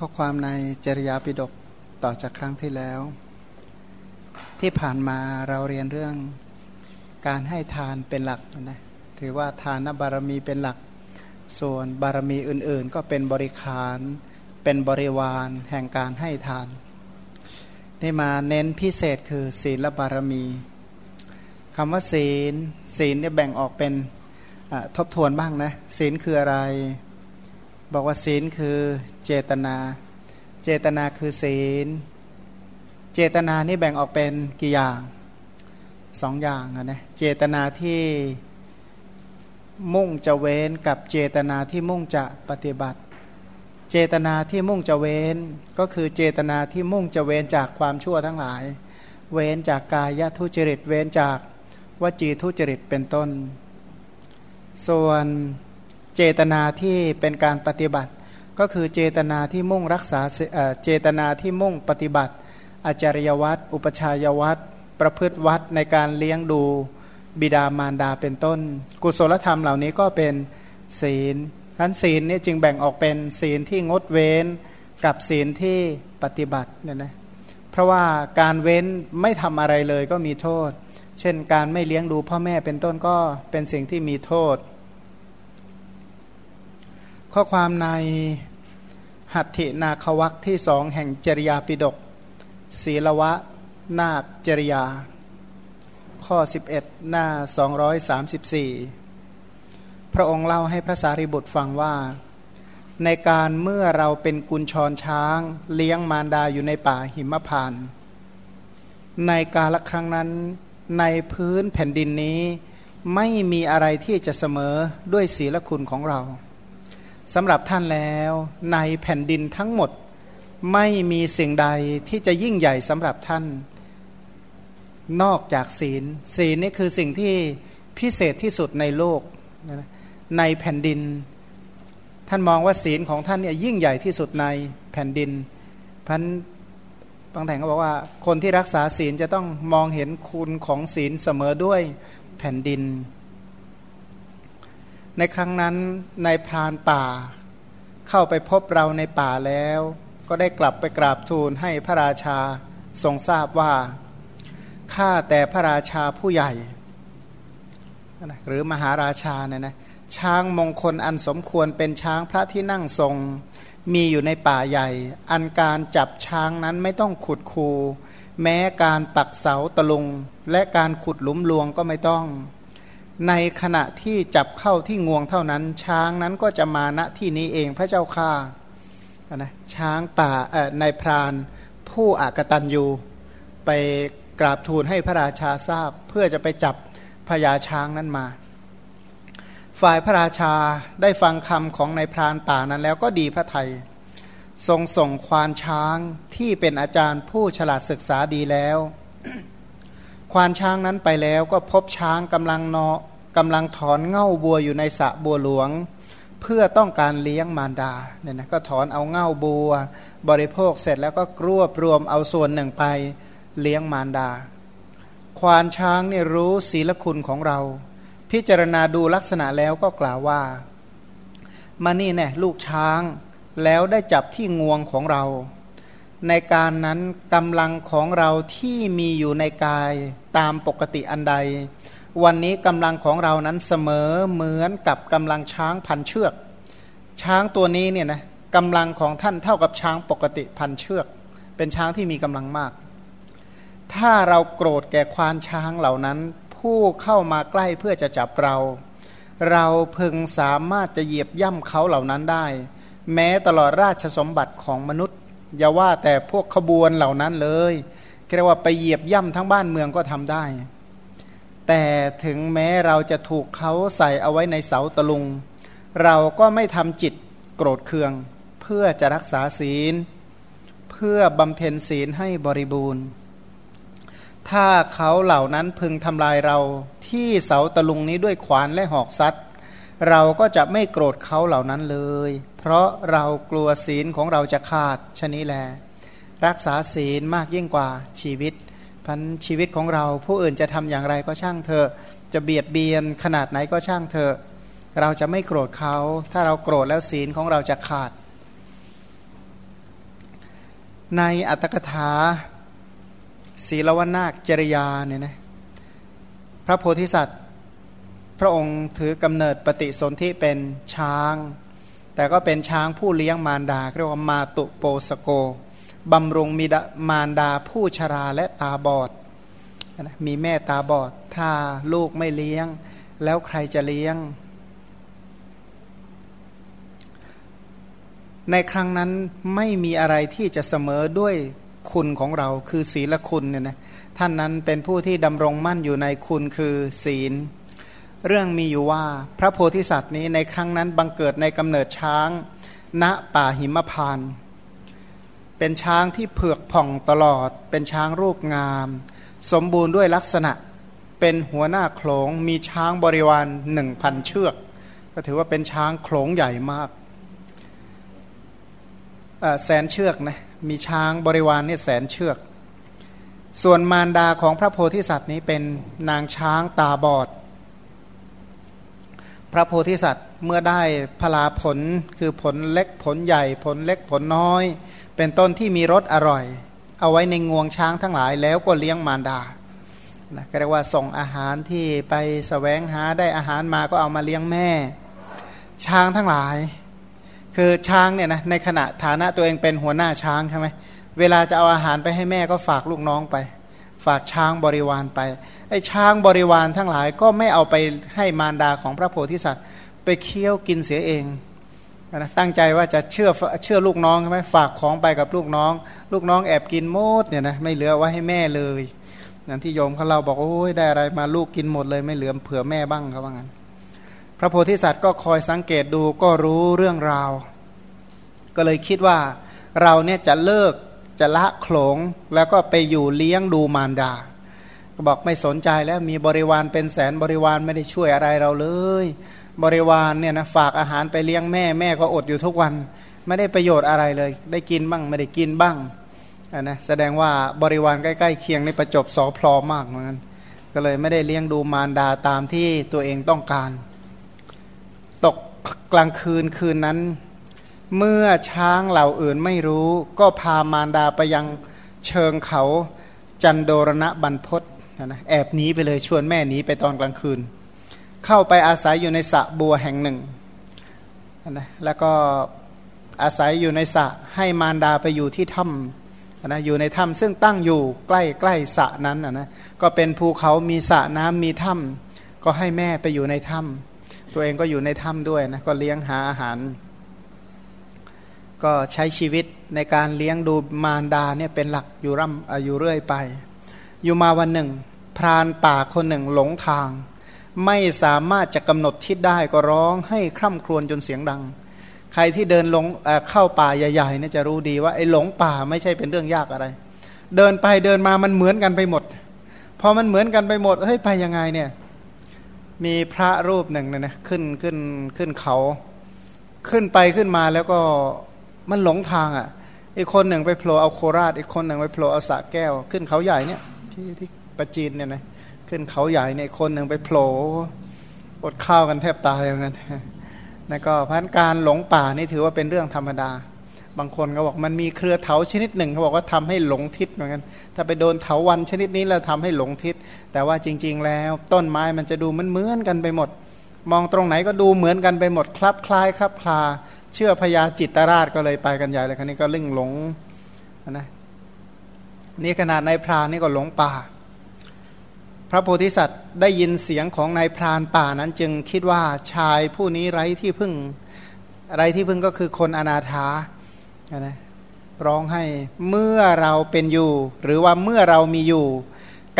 ข้อความในจริยาปิฎกต่อจากครั้งที่แล้ว ที่ผ่านมาเราเรียนเรื่องการให้ทานเป็นหลักนะถือว่าทานบารมีเป็นหลัก ส่วนบารมีอื่นๆ ก็เป็นบริขาร เป็นบริวารแห่งการให้ทานนี่มาเน้นพิเศษคือศีลบารมีคำว่าศีล ศีลเนี่ยแบ่งออกเป็นทบทวนบ้างนะศีลคืออะไร บอกว่าศีลคือเจตนา เจตนาคือศีล เจตนานี่แบ่งออกเป็นกี่อย่างสองอย่างนะเจตนาที่มุ่งจะเว้นกับเจตนาที่มุ่งจะปฏิบัติ เจตนาที่มุ่งจะเว้น ก็คือเจตนาที่มุ่งจะเว้นจากความชั่วทั้งหลาย เว้นจากกายทุจริต เว้นจากวจีทุจริตเป็นต้น ส่วน เจตนาที่เป็นการปฏิบัติ ก็คือเจตนาที่มุ่งรักษาเจตนาที่มุ่งปฏิบัติ อาจารยวัตรอุปชายวัตรประพฤติวัดในการเลี้ยงดูบิดามารดาเป็นต้น กุศลธรรมเหล่านี้ก็เป็นศีลทั้นศีลนี่จึงแบ่งออกเป็นศีลที่งดเว้นกับศีลที่ปฏิบัติเนี่ยนะเพราะว่าการเว้นไม่ทำอะไรเลยก็มีโทษ เช่นการไม่เลี้ยงดูพ่อแม่เป็นต้นก็เป็นสิ่งที่มีโทษ ข้อความในหัตถินาควักที่สองแห่งจริยาปิดก ศีลวะ นาคจริยา ข้อ 11 หน้า 234 พระองค์เล่าให้พระสารีบุตรฟังว่า ในการเมื่อเราเป็นกุญชรช้าง เลี้ยงมารดาอยู่ในป่าหิมพาน ในกาลครั้งนั้นในพื้นแผ่นดินนี้ ไม่มีอะไรที่จะเสมอด้วยศีลคุณของเรา สำหรับท่านแล้วในแผ่นดินทั้งหมดไม่มีสิ่งใดที่จะยิ่งใหญ่สำหรับท่าน นอกจากศีล ศีลนี่คือสิ่งที่พิเศษที่สุดในโลก ในแผ่นดิน ท่านมองว่าศีลของท่านเนี่ยยิ่งใหญ่ที่สุดในแผ่นดินพันบางแห่งก็บอกว่า คนที่รักษาศีลจะต้องมองเห็นคุณของศีลเสมอด้วยแผ่นดิน ในครั้งนั้นในพรานป่า เข้าไปพบเราในป่าแล้ว ก็ได้กลับไปกราบทูลให้พระราชาทรงทราบว่าข้าแต่พระราชาผู้ใหญ่ หรือมหาราชาเนี่ยนะช้างมงคลอันสมควรเป็นช้างพระที่นั่งทรง มีอยู่ในป่าใหญ่ อันการจับช้างนั้นไม่ต้องขุดคู แม้การปักเสาตะลุง และการขุดหลุมลวงก็ไม่ต้อง ในขณะที่จับเข้าที่งวงเท่านั้น ช้างนั้นก็จะมาณที่นี้เองพระเจ้าข้านะช้างป่าในพรานผู้อากตันยูไปกราบทูลให้พระราชาทราบ เพื่อจะไปจับพญาช้างนั้นมา ฝ่ายพระราชาได้ฟังคำของในพรานป่านั้นแล้วก็ดีพระไทย ทรงส่งควานช้างที่เป็นอาจารย์ผู้ฉลาดศึกษาดีแล้ว ควานช้างนั้นไปแล้วก็พบช้างกำลังเนอกำลังถอนเง่าบัวอยู่ในสระบัวหลวง เพื่อต้องการเลี้ยงมารดาเนี่ยนะก็ถอนเอาเง่าบัว บริโภคเสร็จแล้วก็รวบรวมเอาส่วนหนึ่งไปเลี้ยงมารดา ควานช้างเนี่ยรู้ศีลคุณของเรา พิจารณาดูลักษณะแล้วก็กล่าวว่า มานี่แน่ลูกช้างแล้วได้จับที่งวงของเรา ในการนั้นกำลังของเราที่มีอยู่ในกายตามปกติอันใด วันนี้กำลังของเรานั้นเสมอเหมือนกับกำลังช้างพันเชือก ช้างตัวนี้เนี่ยนะกำลังของท่านเท่ากับช้างปกติพันเชือก เป็นช้างที่มีกำลังมาก ถ้าเราโกรธแก่ควานช้างเหล่านั้น ผู้เข้ามาใกล้เพื่อจะจับเรา เราพึงสามารถจะเหยียบย่ำเขาเหล่านั้นได้ แม้ตลอดราชสมบัติของมนุษย์ อย่าว่าแต่พวกขบวนเหล่านั้นเลยเรียกว่าไปเหยียบย่ำทั้งบ้านเมืองก็ทำได้ แต่ถึงแม้เราจะถูกเขาใส่เอาไว้ในเสาตะลุง เราก็ไม่ทำจิตโกรธเคือง เพื่อจะรักษาศีล เพื่อบำเพ็ญศีลให้บริบูรณ์ ถ้าเขาเหล่านั้นพึงทำลายเราที่เสาตะลุงนี้ด้วยขวานและหอกซัด เราก็จะไม่โกรธเขาเหล่านั้นเลย เพราะเรากลัวศีลของเราจะขาดชนี้แล รักษาศีลมากยิ่งกว่าชีวิตพันชีวิตของเราผู้อื่นจะทำอย่างไรก็ช่างเถอะจะเบียดเบียนขนาดไหนก็ช่างเถอะเราจะไม่โกรธเขา ถ้าเราโกรธแล้วศีลของเราจะขาด ในอัตถกถาศีลวนาคจริยาเนี่ยนะพระโพธิสัตว์ พระองค์ถือกำเนิดปฏิสนธิเป็นช้าง แต่ก็เป็นช้างผู้เลี้ยงมารดาเรียกว่ามาตุโปสโกบำรุงมีมารดาผู้ชราและตาบอดมีแม่ตาบอด ถ้าลูกไม่เลี้ยง แล้วใครจะเลี้ยง ในครั้งนั้นไม่มีอะไรที่จะเสมอด้วยคุณของเราคือศีลคุณเนี่ยนะท่านนั้นเป็นผู้ที่ดำรงมั่นอยู่ในคุณคือศีล เรื่องมีอยู่ว่าพระโพธิสัตว์นี้ในครั้งนั้นบังเกิดในกำเนิดช้าง ณป่าหิมพานเป็นช้างที่เผือกผ่องตลอด เป็นช้างรูปงาม สมบูรณ์ด้วยลักษณะ เป็นหัวหน้าโขลงมีช้างบริวารหนึ่งพันเชือก ก็ถือว่าเป็นช้างโขลงใหญ่มากแสนเชือกนะมีช้างบริวารเนี่ยแสนเชือก ส่วนมารดาของพระโพธิสัตว์นี้เป็นนางช้างตาบอด พระโพธิสัตว์เมื่อได้พลาผลคือผลเล็กผลใหญ่ผลเล็กผลน้อย เป็นต้นที่มีรสอร่อย เอาไว้ในงวงช้างทั้งหลายแล้วก็เลี้ยงมารดานะก็เรียกว่าส่งอาหารที่ไปสแสวงหาได้อาหารมาก็เอามาเลี้ยงแม่ ช้างทั้งหลาย คือช้างเนี่ยนะในขณะฐานะตัวเองเป็นหัวหน้าช้างใช่ไหมเวลาจะเอาอาหารไปให้แม่ก็ฝากลูกน้องไป ฝากช้างบริวารไป อ้ช้างบริวารทั้งหลายก็ไม่เอาไปให้มารดาของพระโพธิสัตว์ ไปเคี้ยวกินเสียเองนะตั้งใจว่าจะเชื่อเชื่อลูกน้องใช่ไหมฝากของไปกับลูกน้อง ลูกน้องแอบกินหมดเนี่ยนะไม่เหลือไว้ให้แม่เลยนั่นที่โยมเขาเราบอกโอ้ยได้อะไรมาลูกกินหมดเลยไม่เหลือเผื่อแม่บ้างเขาว่างั้น พระโพธิสัตว์ก็คอยสังเกตดูก็รู้เรื่องราว ก็เลยคิดว่าเราเนี่ยจะเลิกจะละโขลงแล้วก็ไปอยู่เลี้ยงดูมารดา ก็บอกไม่สนใจแล้วมีบริวารเป็นแสนบริวารไม่ได้ช่วยอะไรเราเลย บริวารเนี่ยนะฝากอาหารไปเลี้ยงแม่แม่ก็อดอยู่ทุกวัน ไม่ได้ประโยชน์อะไรเลย ได้กินบ้างไม่ได้กินบ้างนะแสดงว่าบริวารใกล้ๆเคียงในประจบสอพลอมากเหมือนกันก็เลยไม่ได้เลี้ยงดูมารดาตามที่ตัวเองต้องการ ตกกลางคืนคืนนั้น เมื่อช้างเหล่าอื่นไม่รู้ ก็พามารดาไปยังเชิงเขาจันโดรณะบรรพศ นะแอบหนีไปเลยชวนแม่หนีไปตอนกลางคืน เข้าไปอาศัยอยู่ในสระบัวแห่งหนึ่งนะแล้วก็อาศัยอยู่ในสระให้มารดาไปอยู่ที่ถ้ำนะอยู่ในถ้ำซึ่งตั้งอยู่ใกล้ใกล้สระนั้นนะก็เป็นภูเขามีสระน้ำมีถ้ำก็ให้แม่ไปอยู่ในถ้ำตัวเองก็อยู่ในถ้ำด้วยนะก็เลี้ยงหาอาหาร ก็ใช้ชีวิตในการเลี้ยงดูมารดาเนี่ยเป็นหลักอยู่ร่ำอยู่เรื่อยไป อยู่มาวันหนึ่ง พรานป่าคนหนึ่งหลงทาง ไม่สามารถจะกำหนดทิศได้ก็ร้องให้คร่ำครวญจนเสียงดัง ใครที่เดินลงเเข้าป่าใหญ่ๆเนี่ยจะรู้ดีว่าไอ้หลงป่าไม่ใช่เป็นเรื่องยากอะไร เดินไปเดินมามันเหมือนกันไปหมดพอมันเหมือนกันไปหมดเฮ้ยไปยังไงเนี่ยมีพระรูปหนึ่งนะนะขึ้นขึ้นขึ้นเขา ขึ้นไปขึ้นมาแล้วก็มันหลงทางอะ่ะอีกคนหนึ่งไปโผล่เอาโคราชอีกคนหนึ่งไปโผล่เอาสะแก้ว ขึ้นเขาใหญ่เนี่ย ที่ที่ประจีนเนี่ยนะขึ้นเขาใหญ่เนี่ยคนหนึ่งไปโผล่อดข้าวกันแทบตายอย่างนั้นนะก็พันการหลงป่านี่ถือว่าเป็นเรื่องธรรมดา บางคนก็บอกมันมีเครือเถาชนิดหนึ่งเขาบอกว่าทำให้หลงทิศเหมือนกัน ถ้าไปโดนเถาวันชนิดนี้แล้วทำให้หลงทิศ แต่ว่าจริง ๆ แล้วต้นไม้มันจะดูเหมือนกันไปหมด มองตรงไหนก็ดูเหมือนกันไปหมดคลับคล้ายครับคลา เชื่อพญาจิตตราชก็เลยไปกันใหญ่เลยคันนี้ก็ลิ่งหลงนะ นี่ขนาดนายพรานนี่ก็หลงป่า พระโพธิสัตว์ได้ยินเสียงของนายพรานป่านั้นจึงคิดว่าชายผู้นี้ไร้ที่พึ่งไร้ที่พึ่งก็คือคนอนาถานะร้องให้เมื่อเราเป็นอยู่ หรือว่าเมื่อเรามีอยู่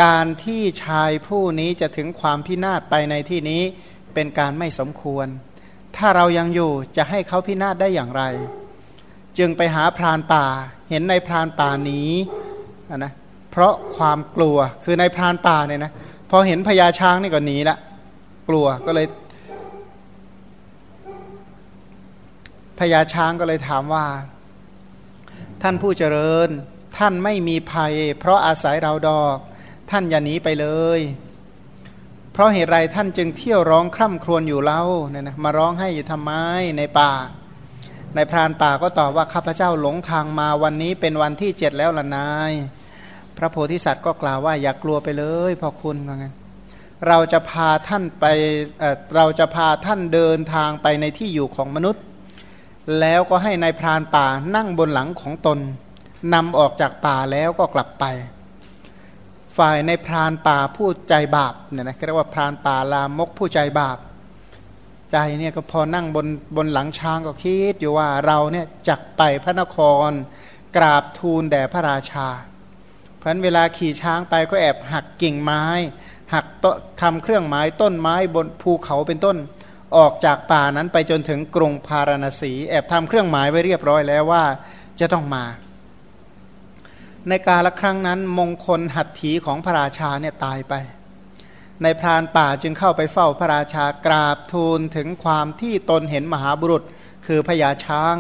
การที่ชายผู้นี้จะถึงความพินาศไปในที่นี้เป็นการไม่สมควร ถ้าเรายังอยู่จะให้เขาพินาศได้อย่างไร จึงไปหาพรานป่า เห็นในพรานป่านี้ นะเพราะความกลัวคือในพรานป่าเนี่ยนะพอเห็นพญาช้างนี่ก็หนีละกลัวก็เลยพญาช้างก็เลยถามว่า ท่านผู้เจริญ ท่านไม่มีภัย เพราะอาศัยเราดอก ท่านอย่าหนีไปเลย เพราะเหตุไรท่านจึงเที่ยวร้องคร่ำครวญอยู่เล่าเนี่ยนะมาร้องให้อยู่ทำไมในป่า ในพรานป่าก็ตอบว่าข้าพเจ้าหลงทางมาวันนี้เป็นวันที่เจ็ดแล้วล่ะนาย พระโพธิสัตว์ก็กล่าวว่าอย่ากกลัวไปเลยพอคุณว่าไงเราจะพาท่านไปเเราจะพาท่านเดินทางไปในที่อยู่ของมนุษย์ แล้วก็ให้ในายพรานป่านั่งบนหลังของตนนำออกจากป่าแล้วก็กลับไป ฝ่ายในพรานป่าผู้ใจบาปเนี่ยนะเรียกว่าพรานป่าลามกผู้ใจบาป ใจเนี่ยก็พอนั่งบนบนหลังช้างก็คิดอยู่ว่าเราเนี่ยจักไปพระนครกราบทูลแด่พระราชา เพราะนั้นเวลาขี่ช้างไปก็แอบหักกิ่งไม้ หักตทำเครื่องไม้ต้นไม้บนภูเขาเป็นต้นออกจากป่านั้นไปจนถึงกรุงพาราณสี แอบทำเครื่องหมายไว้เรียบร้อยแล้วว่าจะต้องมา ในกาลครั้งนั้นมงคลหัตถีของพระราชาเนี่ยตายไป ในพรานป่าจึงเข้าไปเฝ้าพระราชากราบทูลถึงความที่ตนเห็นมหาบุรุษคือพญาช้าง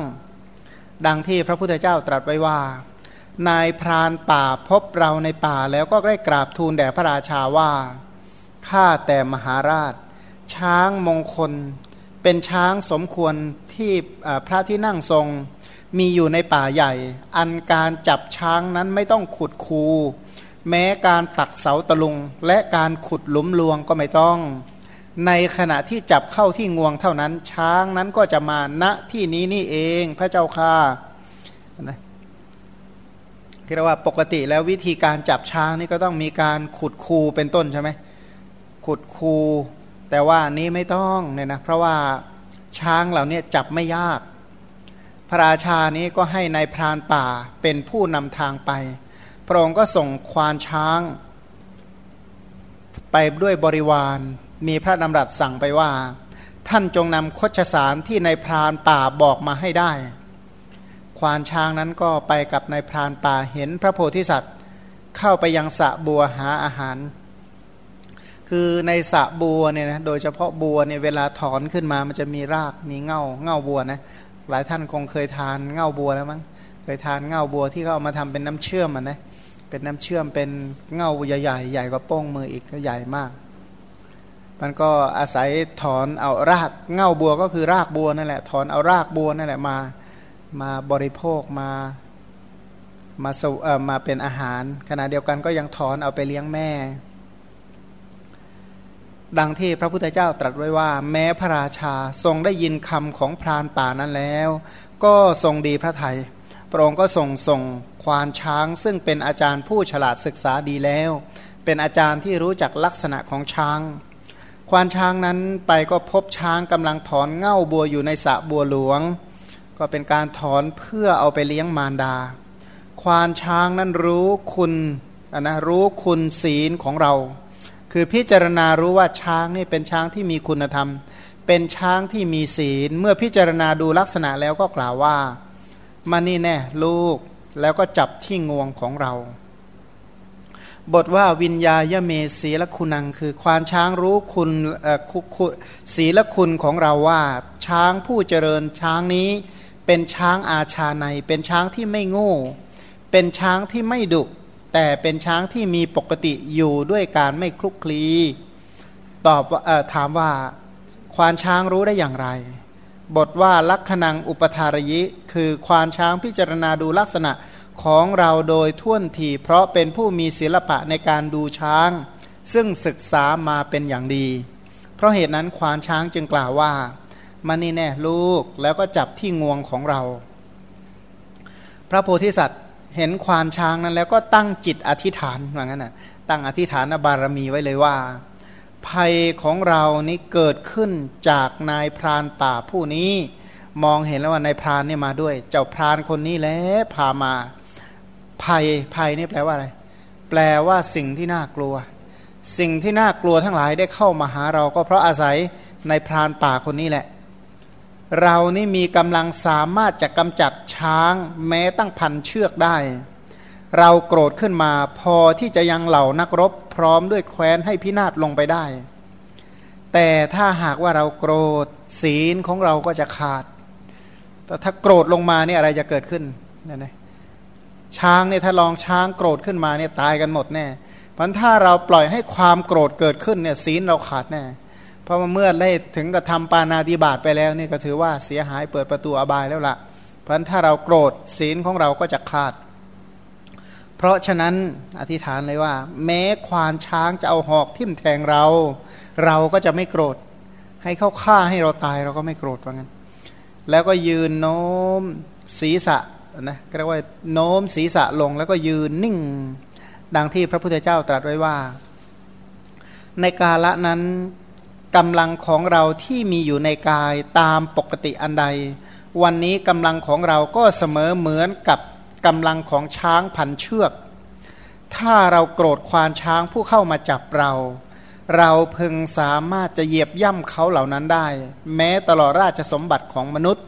ดังที่พระพุทธเจ้าตรัสไว้ว่า นายพรานป่าพบเราในป่าแล้วก็ได้กราบทูลแด่พระราชาว่าข้าแต่มหาราช ช้างมงคล เป็นช้างสมควรที่พระที่นั่งทรงมีอยู่ในป่าใหญ่ อันการจับช้างนั้นไม่ต้องขุดคู แม้การตักเสาตะลุง และการขุดหลุมลวงก็ไม่ต้อง ในขณะที่จับเข้าที่งวงเท่านั้น ช้างนั้นก็จะมาณที่นี้นี่เองพระเจ้าค่านะที่เรียกว่าปกติแล้ววิธีการจับช้างนี่ก็ต้องมีการขุดคูเป็นต้นใช่ไหมขุดคู แต่ว่านี้ไม่ต้องเนี่ยนะเพราะว่าช้างเหล่านี้จับไม่ยาก พระราชานี้ก็ให้ในายพรานป่าเป็นผู้นำทางไป พระองค์ก็ส่งควานช้าง ไปด้วยบริวาร มีพระดำรัสสั่งไปว่า ท่านจงนำคชสารที่ในพรานป่าบอกมาให้ได้ ควานช้างนั้นก็ไปกับนายพรานป่าเห็นพระโพธิสัตว์ เข้าไปยังสะบัวหาอาหาร คือในสะบัวเนี่ยนะโดยเฉพาะบัวเนี่ยเวลาถอนขึ้นมามันจะมีรากมีเง่าเง่าบัวนะหลายท่านคงเคยทานเง่าบัวแล้วมั้งเคยทานเง่าบัวที่เขาเอามาทำเป็นน้ำเชื่อมอะนะเป็นน้ำเชื่อมเป็นเงาใหญ่ๆใหญ่กว่าโป้งมืออีกก็ใหญ่มาก มันก็อาศัยถอนเอารากเงาบัวก็คือรากบัวนั่นแหละ ถอนเอารากบัวนั่นแหละมามาบริโภคมามาสเอ่อมาเป็นอาหาร ขณะเดียวกันก็ยังถอนเอาไปเลี้ยงแม่ ดังที่พระพุทธเจ้าตรัสไว้ว่า แม้พระราชาทรงได้ยินคำของพรานป่านั้นแล้ว ก็ทรงดีพระไทย ระองค์ก็ส่งส่งควานช้าง ซึ่งเป็นอาจารย์ผู้ฉลาดศึกษาดีแล้ว เป็นอาจารย์ที่รู้จักลักษณะของช้าง ควานช้างนั้นไปก็พบช้างกำลังถอนเง่าบัวอยู่ในสระบัวหลวง ก็เป็นการถอนเพื่อเอาไปเลี้ยงมารดา ควานช้างนั้นรู้คุณนะรู้คุณศีลของเรา คือพิจารณารู้ว่าช้างนี่เป็นช้างที่มีคุณธรรม เป็นช้างที่มีศีล เมื่อพิจารณาดูลักษณะแล้วก็กล่าวว่า มานี่แน่ลูกแล้วก็จับที่งวงของเรา บทว่าวิญญาณเมศีละคุณังคือควานช้างรู้คุณศีละคุณของเราว่า ช้างผู้เจริญช้างนี้ เป็นช้างอาชาใน เป็นช้างที่ไม่โง่ เป็นช้างที่ไม่ดุแต่เป็นช้างที่มีปกติอยู่ด้วยการไม่คลุกคลีตอบถามว่า ควานช้างรู้ได้อย่างไร บทว่าลักขณังอุปทารยิ คือควานช้างพิจารณาดูลักษณะของเราโดยท่วนทีเพราะเป็นผู้มีศิลปะในการดูช้าง ซึ่งศึกษามาเป็นอย่างดี เพราะเหตุนั้นควานช้างจึงกล่าวว่ามานี่แน่ลูกแล้วก็จับที่งวงของเรา พระโพธิสัตว์เห็นควานช้างนั้นแล้วก็ตั้งจิตอธิษฐานว่างั้นนะตั้งอธิษฐานบารมีไว้เลยว่า ภัยของเรานี้เกิดขึ้นจากนายพรานป่าผู้นี้ มองเห็นแล้วว่านายพรานเนี่ยมาด้วย เจ้าพรานคนนี้แหล้วพามา ภัยภัยนี่แปลว่าอะไร แปลว่าสิ่งที่น่ากลัว สิ่งที่น่ากลัวทั้งหลายได้เข้ามาหาเราก็เพราะอาศัยในพรานป่าคนนี้แหละ เรานี่มีกำลังสามารถจะกำจัดช้างแม้ตั้งพันเชือกได้ เราโกรธขึ้นมาพอที่จะยังเหล่านักรบ พร้อมด้วยแคว้นให้พินาศลงไปได้ แต่ถ้าหากว่าเราโกรธศีลของเราก็จะขาด แต่ถ้าโกรธลงมาเนี่ยอะไรจะเกิดขึ้นนี่นะช้างเนี่ยถ้าลองช้างโกรธขึ้นมาเนี่ยตายกันหมดแน่เพราะถ้าเราปล่อยให้ความโกรธเกิดขึ้นเนี่ยศีลเราขาดแน่เพราะเมื่อได้ถึงกับทำปานาติบาตไปแล้วนี่ก็ถือว่าเสียหายเปิดประตูอบายแล้วละ่ะเพราะฉะนั้นถ้าเราโกรธศีลของเราก็จะขาด เพราะฉะนั้นอธิษฐานเลยว่า แม้ควานช้างจะเอาหอกทิ่มแทงเรา เราก็จะไม่โกรธ ให้เขาฆ่าให้เราตายเราก็ไม่โกรธว่างั้น แล้วก็ยืนโน้มศีรษะนะเรียกว่าโน้มศีรษะลงแล้วก็ยืนนิ่ง ดังที่พระพุทธเจ้าตรัสไว้ว่า ในกาละนั้นกำลังของเราที่มีอยู่ในกายตามปกติอันใด วันนี้กำลังของเราก็เสมอเหมือนกับ กำลังของช้างพันเชือก ถ้าเราโกรธควานช้างผู้เข้ามาจับเรา เราพึงสามารถจะเหยียบย่ำเขาเหล่านั้นได้ แม้ตลอดราชสมบัติของมนุษย์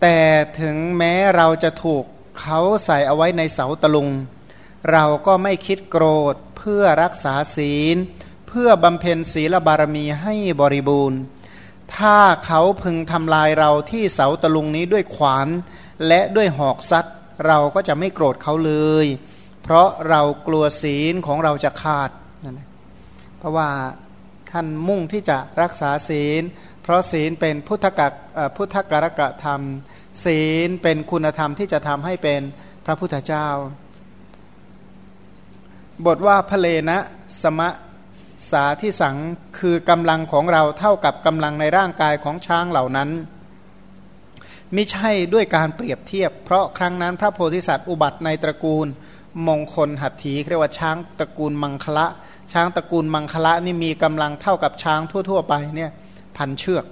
แต่ถึงแม้เราจะถูกเขาใส่เอาไว้ในเสาตะลุง เราก็ไม่คิดโกรธเพื่อรักษาศีล เพื่อบำเพ็ญศีลบารมีให้บริบูรณ์ ถ้าเขาพึงทำลายเราที่เสาตะลุงนี้ด้วยขวาน และด้วยหอกซัด เราก็จะไม่โกรธเขาเลย เพราะเรากลัวศีลของเราจะขาดนั่นเพราะว่าท่านมุ่งที่จะรักษาศีล เพราะศีลเป็นพุทธกักพุทธการกะธรรม ศีลเป็นคุณธรรมที่จะทำให้เป็นพระพุทธเจ้า บทว่าพระเลนะสมะสาที่สังคือกำลังของเราเท่ากับกำลังในร่างกายของช้างเหล่านั้น มิใช่ด้วยการเปรียบเทียบ เพราะครั้งนั้นพระโพธิสัตว์อุบัติในตระกูลมงคลหัตถีเรียกว่าช้างตระกูลมังคละ ช้างตระกูลมังคละนี่มีกำลังเท่ากับช้างทั่ว ๆ ไปเนี่ยพันเชือก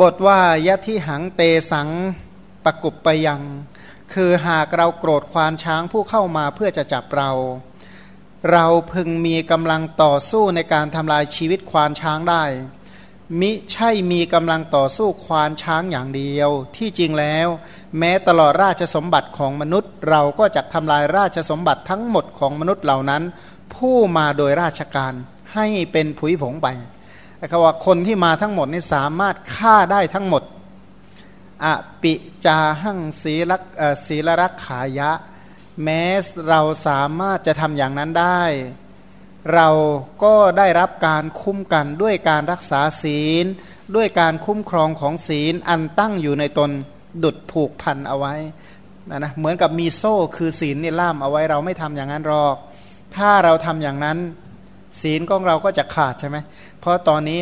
บทว่ายะที่หังเตสังปะกุบไปยัง คือหากเราโกรธควานช้างผู้เข้ามาเพื่อจะจับเรา เราพึงมีกำลังต่อสู้ในการทำลายชีวิตควานช้างได้ มิใช่มีกำลังต่อสู้ควานช้างอย่างเดียว ที่จริงแล้ว แม้ตลอดราชสมบัติของมนุษย์ เราก็จะทำลายราชสมบัติทั้งหมดของมนุษย์เหล่านั้น ผู้มาโดยราชการให้เป็นผุยผงไปคำว่าคนที่มาทั้งหมดนี่สามารถฆ่าได้ทั้งหมดอปิจาหังศีลักศีลรักขายะ แม้เราสามารถจะทำอย่างนั้นได้ เราก็ได้รับการคุ้มกันด้วยการรักษาศีล ด้วยการคุ้มครองของศีลอันตั้งอยู่ในตนดุดผูกพันเอาไว้นะนะเหมือนกับมีโซ่คือศีลนี่ล่ามเอาไว้เราไม่ทำอย่างนั้นหรอก ถ้าเราทำอย่างนั้น ศีลของเราก็จะขาดใช่ไหมเพราะตอนนี้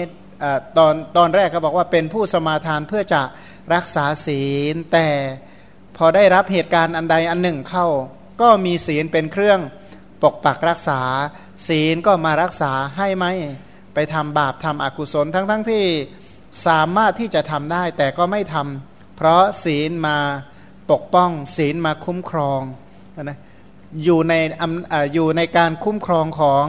ตอนตอนแรกเขาบอกว่าเป็นผู้สมาทานเพื่อจะรักษาศีล แต่พอได้รับเหตุการณ์อันใดอันหนึ่งเข้า ก็มีศีลเป็นเครื่อง ปกปักรักษา ศีลก็มารักษาให้ไหมไปทำบาปทำอกุศลทั้งๆทที่สามารถที่จะทำได้แต่ก็ไม่ทำเพราะศีลมาปกป้อง ศีลมาคุ้มครองนะอยู่ในอยู่ในการคุ้มครองของ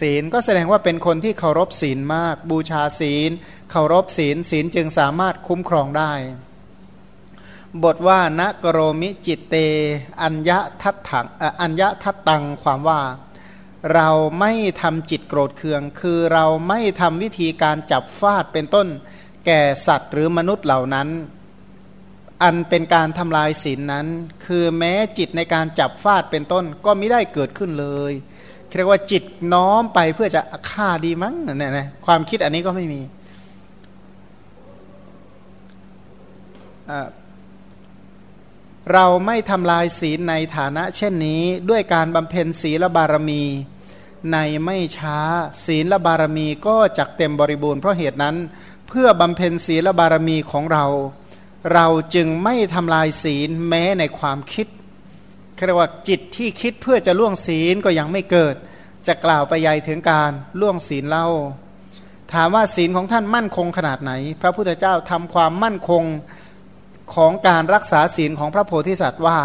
ศีลก็แสดงว่าเป็นคนที่เคารพศีลมาก บูชาศีล เคารพศีลศีลจึงสามารถคุ้มครองได้ บทว่านกโรมิจิตเต อัญญทัตถังอัญญทัตตังความว่า เราไม่ทำจิตโกรธเคือง คือเราไม่ทำวิธีการจับฟาดเป็นต้น แก่สัตว์หรือมนุษย์เหล่านั้น อันเป็นการทำลายศีลนนั้น คือแม้จิตในการจับฟาดเป็นต้นก็ไม่ได้เกิดขึ้นเลยเรียกว่าจิตน้อมไปเพื่อจะฆ่าดีมั้งเนี่ยนะความคิดอันนี้ก็ไม่มี เราไม่ทำลายศีลในฐานะเช่นนี้ ด้วยการบำเพ็ญศีลบารมี ในไม่ช้าศีลบารมีก็จักเต็มบริบูรณ์เพราะเหตุนั้น เพื่อบำเพ็ญศีลบารมีของเรา เราจึงไม่ทำลายศีลแม้ในความคิดเรียกว่าจิตที่คิดเพื่อจะล่วงศีลก็ยังไม่เกิด จะกล่าวไปใหญ่ถึงการล่วงศีลเล่า ถามว่าศีลของท่านมั่นคงขนาดไหน พระพุทธเจ้าทำความมั่นคง ของการรักษาศีลของพระโพธิสัตว์ว่า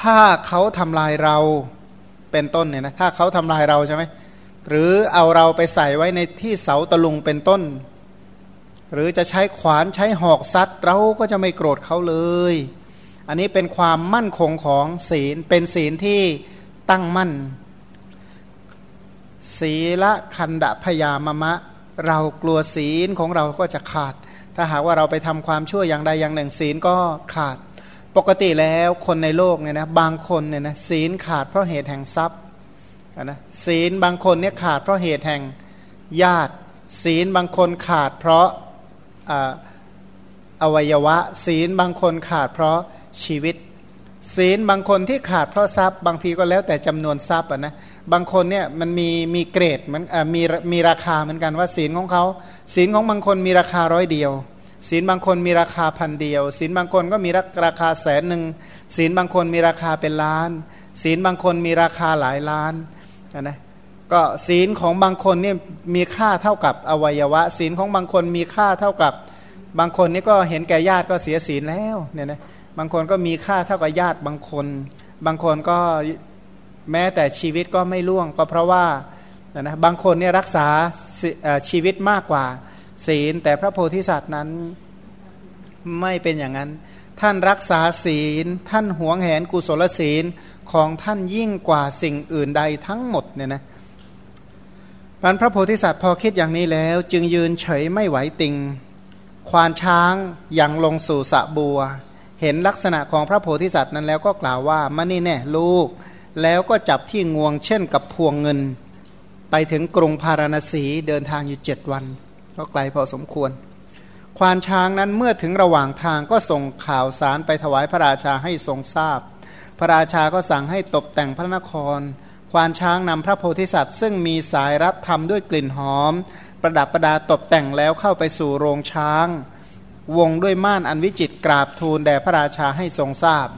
ถ้าเขาทำลายเราเป็นต้นเนี่ยนะถ้าเขาทำลายเราใช่ไหมหรือเอาเราไปใส่ไว้ในที่เสาตะลุงเป็นต้น หรือจะใช้ขวานใช้หอกซัดเราก็จะไม่โกรธเขาเลย อันนี้เป็นความมั่นคงของศีลเป็นศีลที่ตั้งมั่น ศีละคันดะพยามะมะ เรากลัวศีลของเราก็จะขาด ถ้าหากว่าเราไปทำความชั่วอย่างใดอย่างหนึ่ง ศีลก็ขาด ปกติแล้วคนในโลกเนี่ยนะบางคนเนี่ยนะศีลขาดเพราะเหตุแห่งทรัพย์นะศีลบางคนเนี่ยขาดเพราะเหตุแห่งญาติ ศีลบางคนขาดเพราะอวัยวะ ศีลบางคนขาดเพราะชีวิต ศีลบางคนที่ขาดเพราะทรัพย์ บางทีก็แล้วแต่จำนวนทรัพย์นะ บางคนเนี่ยมันมีมีเกรดมันมีมีราคาเหมือนกันว่าศีลของเขาศีลของบางคนมีราคาร้อยเดียวศีลบางคนมีราคาพันเดียวศีลบางคนก็มีราคาแสนหนึ่งศีลบางคนมีราคาเป็นล้าน ศีลบางคนมีราคาหลายล้านนะก็ศีลของบางคนเนี่ยมีค่าเท่ากับอวัยวะ ศีลของบางคนมีค่าเท่ากับบางคนนี่ก็เห็นแก่ญาติก็เสียศีลแล้วเนี่ยนะบางคนก็มีค่าเท่ากับญาติบางคน บางคนก็ แม้แต่ชีวิตก็ไม่ล่วงก็เพราะว่านะบางคนเนี่ยรักษาชีวิตมากกว่า ศีล แต่พระโพธิสัตว์นั้นไม่เป็นอย่างนั้น ท่านรักษาศีล ท่านหวงแหนกุศลศีลของท่านยิ่งกว่าสิ่งอื่นใดทั้งหมดเนี่ยนะมันพระโพธิสัตว์พอคิดอย่างนี้แล้ว จึงยืนเฉยไม่ไหวติง ควานช้างยังลงสู่สะบัว เห็นลักษณะของพระโพธิสัตว์นั้นแล้วก็กล่าวว่ามานี่แน่ลูก แล้วก็จับที่งวงเช่นกับพวงเงิน ไปถึงกรุงพาราณสีเดินทางอยู่เจ็ดวัน ก็ไกลพอสมควร ควานช้างนั้นเมื่อถึงระหว่างทางก็ส่งข่าวสารไปถวายพระราชาให้ทรงทราบ พระราชาก็สั่งให้ตกแต่งพระนคร ควานช้างนำพระโพธิสัตว์ ซึ่งมีสายรัดทำด้วยกลิ่นหอม ประดับประดาตกแต่งแล้วเข้าไปสู่โรงช้าง วงด้วยม่านอันวิจิตกราบทูลแด่พระราชาให้ทรงทราบ